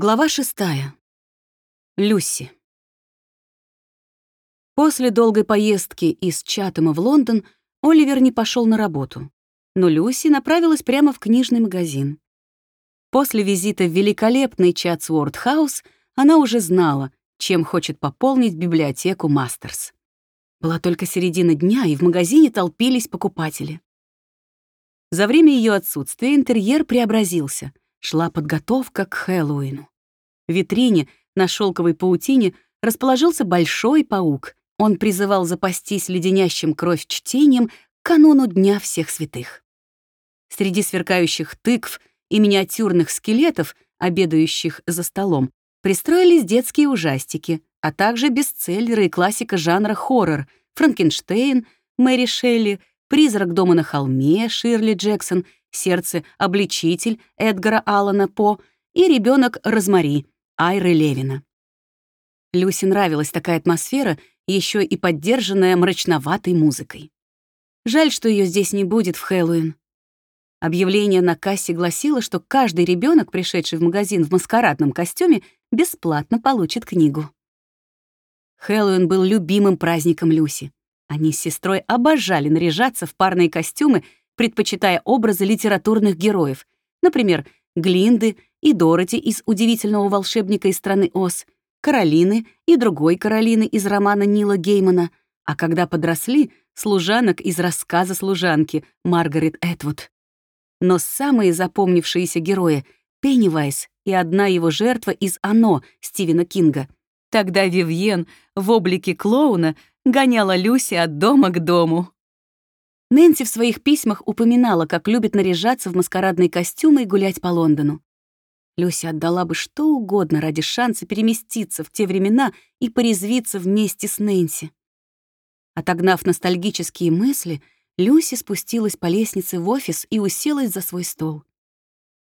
Глава шестая. Люси. После долгой поездки из Чатама в Лондон Оливер не пошел на работу, но Люси направилась прямо в книжный магазин. После визита в великолепный Чатсворд Хаус она уже знала, чем хочет пополнить библиотеку Мастерс. Была только середина дня, и в магазине толпились покупатели. За время ее отсутствия интерьер преобразился — шла подготовка к Хэллоуину. В витрине на шелковой паутине расположился большой паук. Он призывал запастись леденящим кровь чтением к кануну Дня всех святых. Среди сверкающих тыкв и миниатюрных скелетов, обедающих за столом, пристроились детские ужастики, а также бестселлеры и классика жанра хоррор «Франкенштейн», «Мэри Шелли», «Призрак дома на холме» Ширли Джексон сердце «Обличитель» Эдгара Аллана По и ребенок Розмари Айры Левина. Люси нравилась такая атмосфера, еще и поддержанная мрачноватой музыкой. Жаль, что ее здесь не будет в Хэллоуин. Объявление на кассе гласило, что каждый ребенок, пришедший в магазин в маскарадном костюме, бесплатно получит книгу. Хэллоуин был любимым праздником Люси. Они с сестрой обожали наряжаться в парные костюмы предпочитая образы литературных героев, например, Глинды и Дороти из «Удивительного волшебника из страны Оз», Каролины и другой Каролины из романа Нила Геймана, а когда подросли, служанок из рассказа служанки Маргарет Этвуд. Но самые запомнившиеся герои — Пеннивайз и одна его жертва из «Оно» Стивена Кинга. Тогда Вивьен в облике клоуна гоняла Люси от дома к дому. Нэнси в своих письмах упоминала, как любит наряжаться в маскарадные костюмы и гулять по Лондону. Люси отдала бы что угодно ради шанса переместиться в те времена и порезвиться вместе с Нэнси. Отогнав ностальгические мысли, Люси спустилась по лестнице в офис и уселась за свой стол.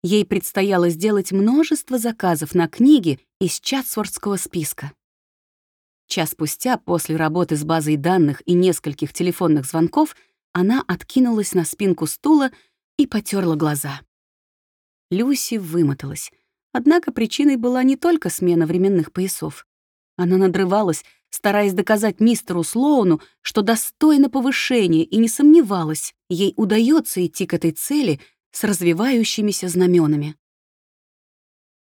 Ей предстояло сделать множество заказов на книги из Чатсвордского списка. Час спустя, после работы с базой данных и нескольких телефонных звонков, она откинулась на спинку стула и потерла глаза. Люси вымоталась. Однако причиной была не только смена временных поясов. Она надрывалась, стараясь доказать мистеру Слоуну, что достойна повышения, и не сомневалась, ей удается идти к этой цели с развивающимися знаменами.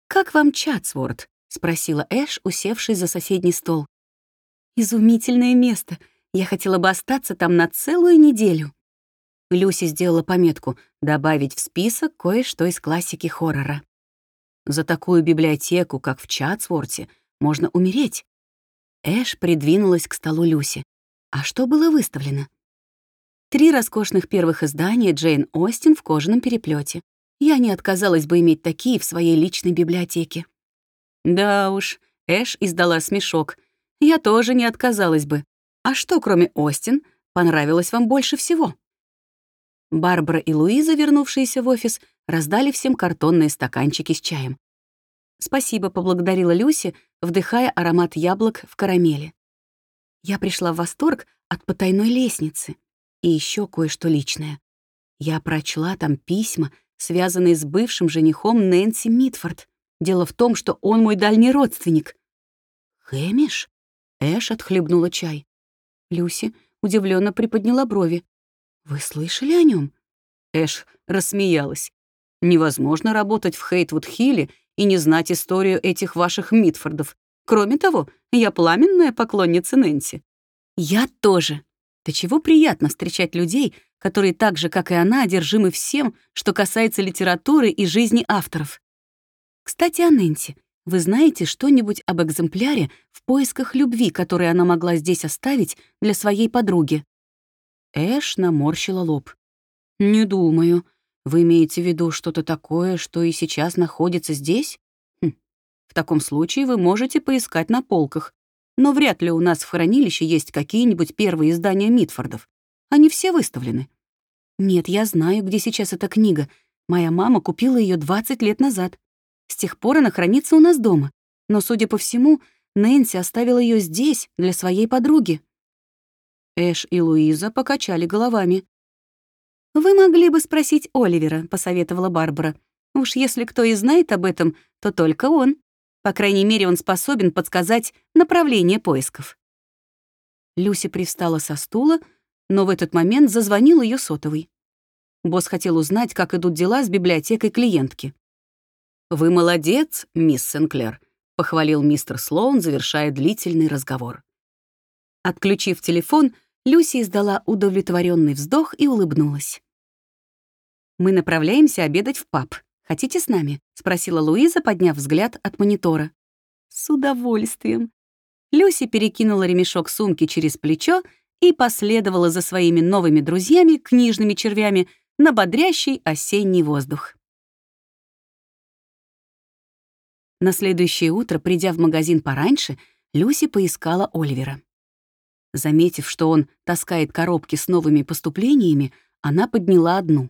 «Как вам Чатсворд?» — спросила Эш, усевшись за соседний стол. «Изумительное место. Я хотела бы остаться там на целую неделю». Люси сделала пометку «добавить в список кое-что из классики хоррора». За такую библиотеку, как в Чатсворте, можно умереть. Эш придвинулась к столу Люси. А что было выставлено? Три роскошных первых издания Джейн Остин в кожаном переплете. Я не отказалась бы иметь такие в своей личной библиотеке. Да уж, Эш издала смешок. Я тоже не отказалась бы. А что, кроме Остин, понравилось вам больше всего? Барбара и Луиза, вернувшиеся в офис, раздали всем картонные стаканчики с чаем. «Спасибо», — поблагодарила Люси, вдыхая аромат яблок в карамели. Я пришла в восторг от потайной лестницы и еще кое-что личное. Я прочла там письма, связанные с бывшим женихом Нэнси Митфорд. Дело в том, что он мой дальний родственник. «Хэмиш?» — Эш отхлебнула чай. Люси удивленно приподняла брови. «Вы слышали о нем? Эш рассмеялась. «Невозможно работать в Хейтвуд-Хилле и не знать историю этих ваших Митфордов. Кроме того, я пламенная поклонница Нэнси». «Я тоже. До чего приятно встречать людей, которые так же, как и она, одержимы всем, что касается литературы и жизни авторов. Кстати, о Нэнси. Вы знаете что-нибудь об экземпляре в поисках любви, который она могла здесь оставить для своей подруги?» Эш наморщила лоб. «Не думаю. Вы имеете в виду что-то такое, что и сейчас находится здесь? Хм. В таком случае вы можете поискать на полках. Но вряд ли у нас в хранилище есть какие-нибудь первые издания Митфордов. Они все выставлены. Нет, я знаю, где сейчас эта книга. Моя мама купила ее 20 лет назад. С тех пор она хранится у нас дома. Но, судя по всему, Нэнси оставила ее здесь для своей подруги. Эш и Луиза покачали головами. «Вы могли бы спросить Оливера», — посоветовала Барбара. «Уж если кто и знает об этом, то только он. По крайней мере, он способен подсказать направление поисков. Люси привстала со стула, но в этот момент зазвонил ее сотовый. Босс хотел узнать, как идут дела с библиотекой клиентки. «Вы молодец, мисс Сенклер», — похвалил мистер Слоун, завершая длительный разговор. Отключив телефон, Люси издала удовлетворенный вздох и улыбнулась. «Мы направляемся обедать в паб. Хотите с нами?» — спросила Луиза, подняв взгляд от монитора. «С удовольствием». Люси перекинула ремешок сумки через плечо и последовала за своими новыми друзьями, книжными червями, на бодрящий осенний воздух. На следующее утро, придя в магазин пораньше, Люси поискала Оливера. Заметив, что он таскает коробки с новыми поступлениями, она подняла одну.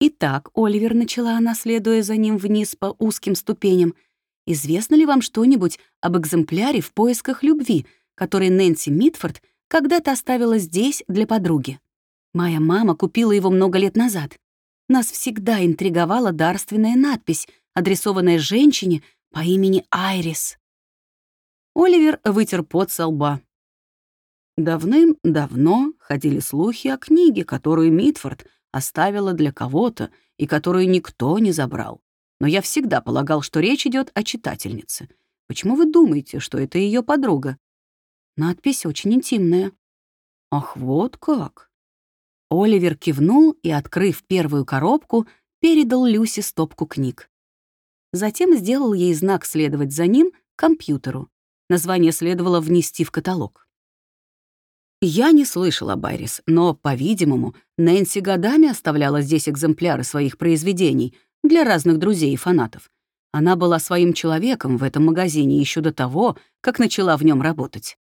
«Итак, Оливер», — начала она, следуя за ним вниз по узким ступеням, «известно ли вам что-нибудь об экземпляре в поисках любви, который Нэнси Митфорд когда-то оставила здесь для подруги? Моя мама купила его много лет назад. Нас всегда интриговала дарственная надпись, адресованная женщине по имени Айрис». Оливер вытер пот со лба. Давным-давно ходили слухи о книге, которую Митфорд оставила для кого-то и которую никто не забрал. Но я всегда полагал, что речь идет о читательнице. Почему вы думаете, что это ее подруга? Надпись очень интимная. Ах, вот как. Оливер кивнул и, открыв первую коробку, передал Люси стопку книг. Затем сделал ей знак следовать за ним к компьютеру. Название следовало внести в каталог. Я не слышал об Айрис, но, по-видимому, Нэнси годами оставляла здесь экземпляры своих произведений для разных друзей и фанатов. Она была своим человеком в этом магазине еще до того, как начала в нем работать.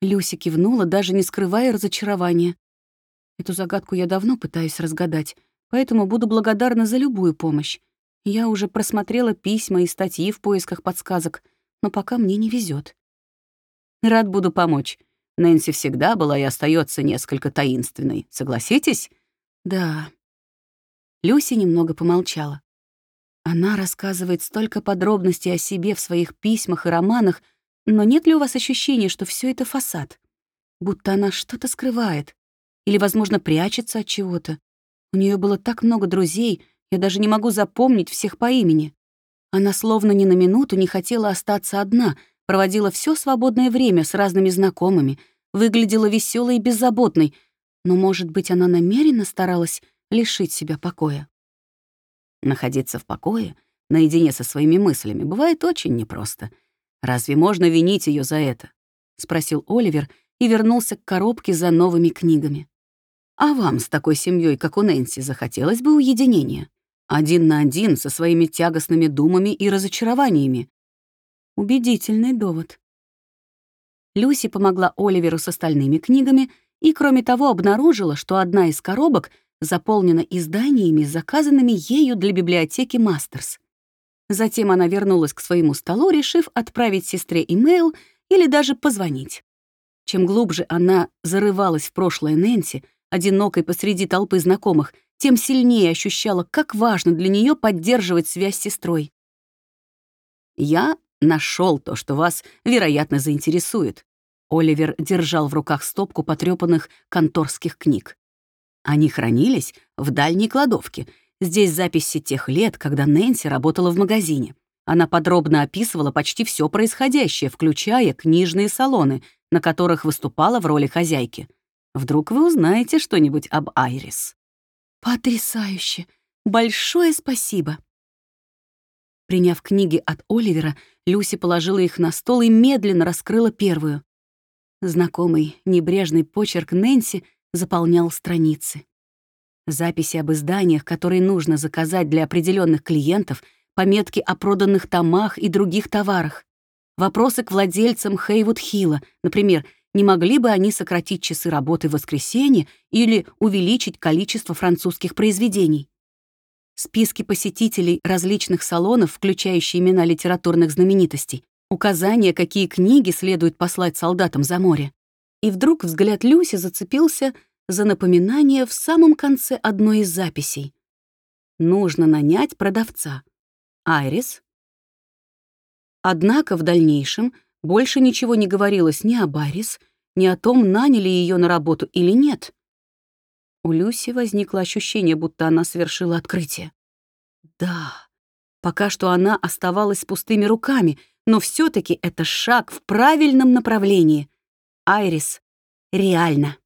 Люси кивнула, даже не скрывая разочарования. Эту загадку я давно пытаюсь разгадать, поэтому буду благодарна за любую помощь. Я уже просмотрела письма и статьи в поисках подсказок, но пока мне не везет. Рад буду помочь. Нэнси всегда была и остается несколько таинственной. Согласитесь? Да. Люси немного помолчала. Она рассказывает столько подробностей о себе в своих письмах и романах, но нет ли у вас ощущения, что все это фасад? Будто она что-то скрывает. Или, возможно, прячется от чего-то. У нее было так много друзей, я даже не могу запомнить всех по имени. Она словно ни на минуту не хотела остаться одна — проводила все свободное время с разными знакомыми, выглядела веселой и беззаботной, но, может быть, она намеренно старалась лишить себя покоя. Находиться в покое, наедине со своими мыслями, бывает очень непросто. Разве можно винить ее за это? — спросил Оливер и вернулся к коробке за новыми книгами. «А вам с такой семьей, как у Нэнси, захотелось бы уединения? Один на один со своими тягостными думами и разочарованиями, Убедительный довод. Люси помогла Оливеру с остальными книгами и, кроме того, обнаружила, что одна из коробок заполнена изданиями, заказанными ею для библиотеки Мастерс. Затем она вернулась к своему столу, решив отправить сестре имейл или даже позвонить. Чем глубже она зарывалась в прошлое Нэнси, одинокой посреди толпы знакомых, тем сильнее ощущала, как важно для нее поддерживать связь с сестрой. «Я нашел то, что вас, вероятно, заинтересует». Оливер держал в руках стопку потрёпанных конторских книг. Они хранились в дальней кладовке. Здесь записи тех лет, когда Нэнси работала в магазине. Она подробно описывала почти все происходящее, включая книжные салоны, на которых выступала в роли хозяйки. Вдруг вы узнаете что-нибудь об Айрис. «Потрясающе! Большое спасибо!» Приняв книги от Оливера, Люси положила их на стол и медленно раскрыла первую. Знакомый небрежный почерк Нэнси заполнял страницы. Записи об изданиях, которые нужно заказать для определенных клиентов, пометки о проданных томах и других товарах. Вопросы к владельцам Хейвуд Хилла, например, не могли бы они сократить часы работы в воскресенье или увеличить количество французских произведений списки посетителей различных салонов, включающие имена литературных знаменитостей, указания, какие книги следует послать солдатам за море. И вдруг взгляд Люси зацепился за напоминание в самом конце одной из записей. Нужно нанять продавца. Айрис Однако в дальнейшем больше ничего не говорилось ни о Баррис, ни о том, наняли ее на работу или нет. У Люси возникло ощущение, будто она совершила открытие. Да, пока что она оставалась с пустыми руками, но все таки это шаг в правильном направлении. Айрис реально.